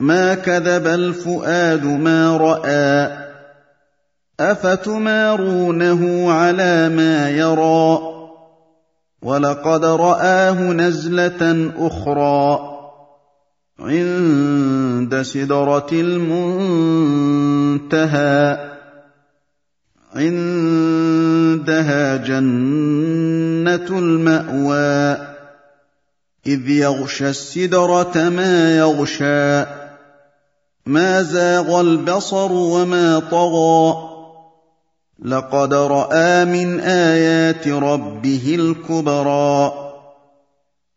ما كذب الفؤاد ما رأى أفتمارونه على ما يرى ولقد رآه نزلة أخرى عند سدرة المنتهى عندها جنة المأوى إذ يغشى السدرة ما يغشى ما زاغ البصر وما طغى لقد رأى من آيات ربه الكبرى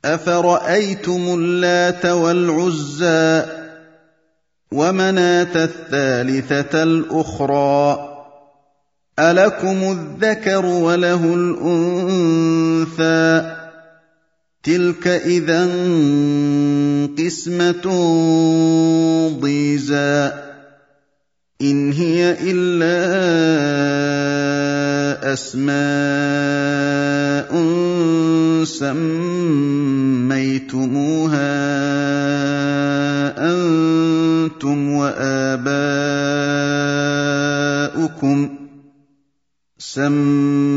أفرأيتم اللات والعزى ومناة الثالثة الأخرى ألكم الذكر وله الأنثى تلك اذا قسمة ضيزى. إن هي إلا أسماء سميتموها أنتم وآباؤكم. سميتموها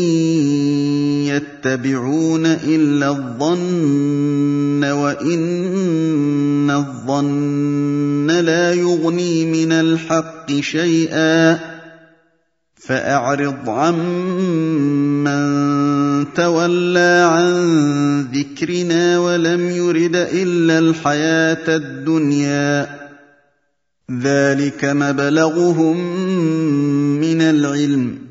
يتبعون إلا الظن وإن الظن لا يغني من الحق شيئا فأعرض عمن تولى عن ذكرنا ولم يرد إلا الحياة الدنيا ذلك مبلغهم من العلم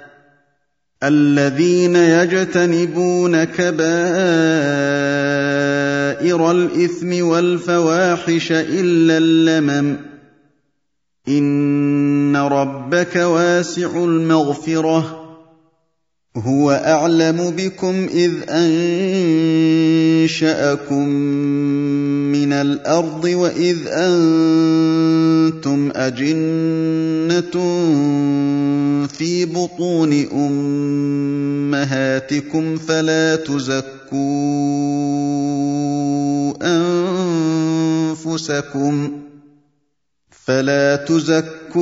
الذين يجتنبون كبائر الإثم والفواحش إلا اللمم. إن ربك واسع المغفرة. هو أعلم بكم إذ أنشأكم من الأرض وإذ أنتم أجنة في بطون أمهاتكم فلا تزكوا أنفسكم فلا تزكوا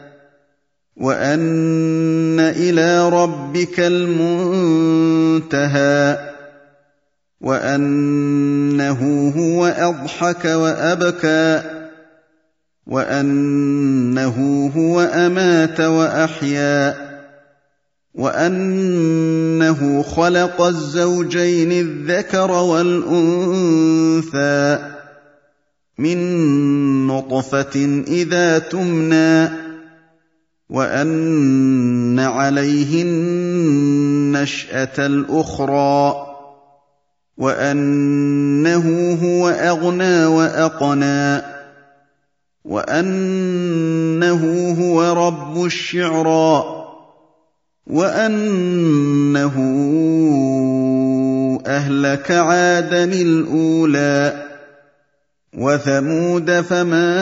وان إلى ربك المنتهى وانه هو اضحك وابكى وانه هو امات واحيا وانه خلق الزوجين الذكر والانثى من نطفه اذا تمنى وان عليه النشاه الاخرى وانه هو اغنى واقنى وانه هو رب الشعرى وانه اهلك عادا الاولى وثمود فما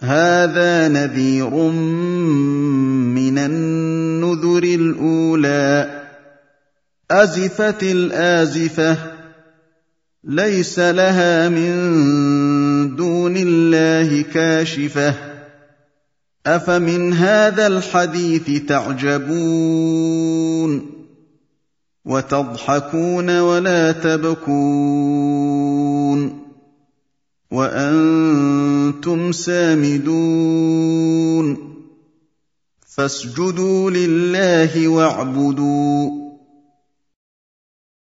هذا نذير من النذر الأولى. أزفت الآزفة ليس لها من دون الله كاشفة. أفمن هذا الحديث تعجبون؟ وتضحكون ولا تبكون؟ وأنتم سامدون فاسجدوا لله واعبدوا